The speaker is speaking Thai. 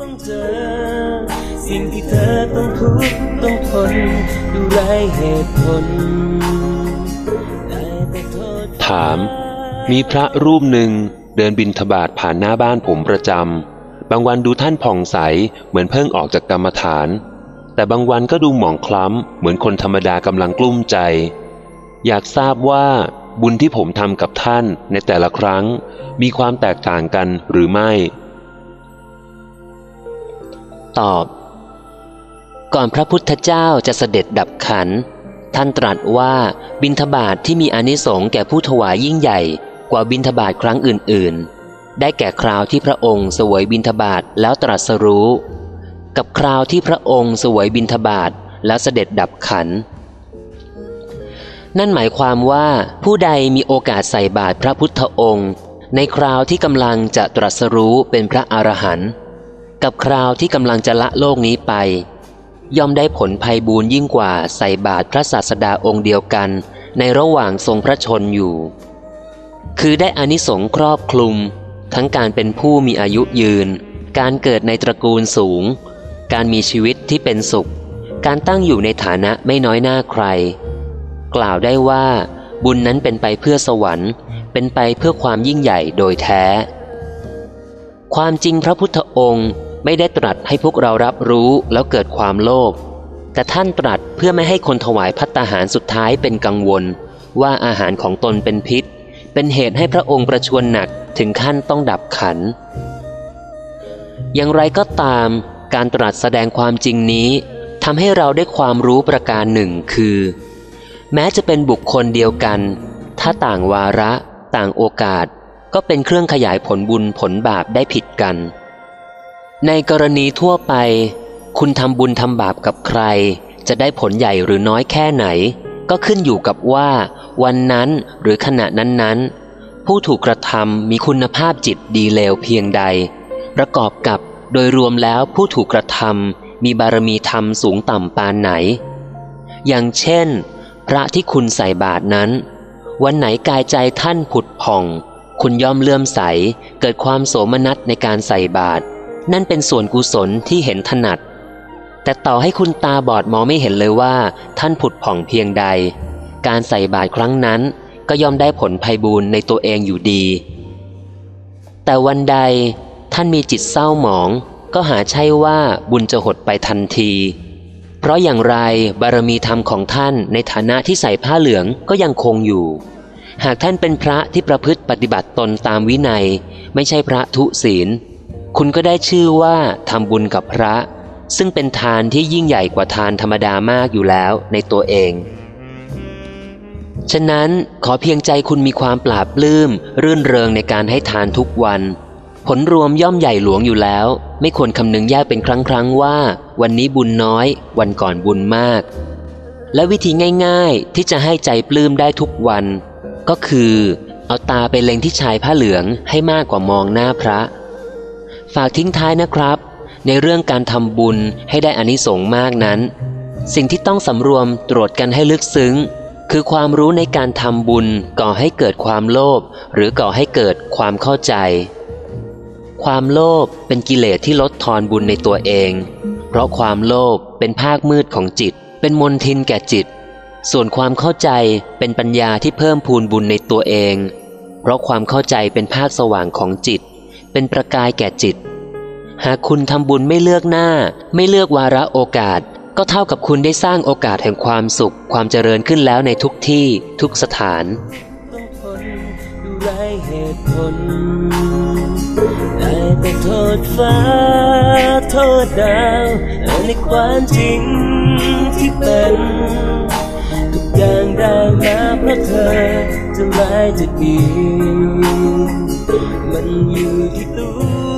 ต้องเจอ สิ่งที่เธอต้องทุกข์ต้องทนดูไรเหตุผล ถาม มีพระรูปหนึ่งเดินบินทบาทผ่านหน้าบ้านผมประจำ บางวันดูท่านผ่องใสเหมือนเพิ่งออกจากกรรมฐาน แต่บางวันก็ดูหมองคล้ำ เหมือนคนธรรมดากำลังกลุ้มใจ อยากทราบว่าบุญที่ผมทำกับท่านในแต่ละครั้ง มีความแตกต่างกันหรือไม่ ตอบ ก่อนพระพุทธเจ้าจะเสด็จดับขัน ท่านตรัสว่าบิณฑบาตทที่มีอนิสงส์แก่ผู้ถวายยิ่งใหญ่กว่าบิณฑบาตครั้งอื่น ๆ ได้แก่คราวที่พระองค์สวยบิณฑบาตแล้วตรัสรู้ กับคราวที่พระองค์สวยบิณฑบาตแล้วเสด็จดับขัน นั่นหมายความว่าผู้ใดมีโอกาสใส่บาตรพระพุทธองค์ ในคราวที่กำลังจะตรัสรู้เป็นพระอรหันต์ กับคราวที่กำลังจะละโลกนี้ไป ย่อมได้ผลภัยบูญยิ่งกว่าใส่บาตรพระศาสดาองค์เดียวกัน ในระหว่างทรงพระชนอยู่ คือได้อานิสงส์ครอบคลุม ทั้งการเป็นผู้มีอายุยืน การเกิดในตระกูลสูง การมีชีวิตที่เป็นสุข การตั้งอยู่ในฐานะไม่น้อยหน้าใคร กล่าวได้ว่า บุญนั้นเป็นไปเพื่อสวรรค์ เป็นไปเพื่อความยิ่งใหญ่โดยแท้ ความจริงพระพุทธองค์ ไม่ได้ตรัสให้พวกเรารับรู้แล้วเกิดความโลภแต่ท่านตรัสเพื่อไม่ให้คนถวายพัตตาหารสุดท้ายเป็นกังวล ว่าอาหารของตนเป็นพิษ เป็นเหตุให้พระองค์ประชวรหนักถึงขั้นต้องดับขัน อย่างไรก็ตาม การตรัสแสดงความจริงนี้ทำให้เราได้ความรู้ประการหนึ่งคือ แม้จะเป็นบุคคลเดียวกัน ถ้าต่างวาระ ต่างโอกาส ก็เป็นเครื่องขยายผลบุญผลบาปได้ผิดกัน ในกรณีทั่วไป คุณทำบุญทำบาปกับใคร จะได้ผลใหญ่หรือน้อยแค่ไหน ก็ขึ้นอยู่กับว่า วันนั้นหรือขณะนั้นๆ ผู้ถูกกระทำมีคุณภาพจิตดีเลวเพียงใด ประกอบกับโดยรวมแล้วผู้ถูกกระทำมีบารมีธรรมสูงต่ำปานไหน อย่างเช่น พระที่คุณใส่บาตรนั้น วันไหนกายใจท่านผุดผ่อง คุณย่อมเลื่อมใสเกิดความโสมนัสในการใส่บาตร นั่นเป็นส่วนกุศลที่เห็นถนัด แต่ต่อให้คุณตาบอดมองไม่เห็นเลยว่า ท่านผุดผ่องเพียงใด การใส่บาตรครั้งนั้นก็ย่อมได้ผลภัยบูรณ์ในตัวเองอยู่ดี แต่วันใดท่านมีจิตเศร้าหมองก็หาใช่ว่าบุญจะหดไปทันที เพราะอย่างไรบารมีธรรมของท่านในฐานะที่ใส่ผ้าเหลืองก็ยังคงอยู่ หากท่านเป็นพระที่ประพฤติปฏิบัติตนตามวินัย ไม่ใช่พระทุศีล คุณก็ได้ชื่อว่าทำบุญกับพระ ซึ่งเป็นทานที่ยิ่งใหญ่กว่าทานธรรมดามากอยู่แล้วในตัวเอง ฉะนั้นขอเพียงใจคุณมีความปราบปลื้มรื่นเริงในการให้ทานทุกวัน ผลรวมย่อมใหญ่หลวงอยู่แล้ว ไม่ควรคำนึงแยกเป็นครั้งครั้งว่า วันนี้บุญน้อย วันก่อนบุญมาก และวิธีง่ายๆ ที่จะให้ใจปลื้มได้ทุกวัน ก็คือ เอาตาไปเล็งที่ชายผ้าเหลืองให้มากกว่ามองหน้าพระ ฝากทิ้งท้ายนะครับ ในเรื่องการทำบุญให้ได้อานิสงส์มากนั้น สิ่งที่ต้องสำรวมตรวจกันให้ลึกซึ้ง คือความรู้ในการทำบุญก่อให้เกิดความโลภหรือก่อให้เกิดความเข้าใจ ความโลภเป็นกิเลสที่ลดทอนบุญในตัวเอง เพราะความโลภเป็นภาคมืดของจิต เป็นมนทินแก่จิต ส่วนความเข้าใจเป็นปัญญาที่เพิ่มพูนบุญในตัวเอง เพราะความเข้าใจเป็นภาคสว่างของจิตเป็นประกายแก่จิต หากคุณทำบุญไม่เลือกหน้า ไม่เลือกวาระโอกาส ก็เท่ากับคุณได้สร้างโอกาสแห่งความสุข ความเจริญขึ้นแล้วในทุกที่ทุกสถานองทนดูไรเหตุผลได้แต่โทษฟ้า โทษดาวในความจริงที่เป็น ทุกอย่างได้มาเพราะเธอ จะร้ายจะดี มันอยู่ที่ตัว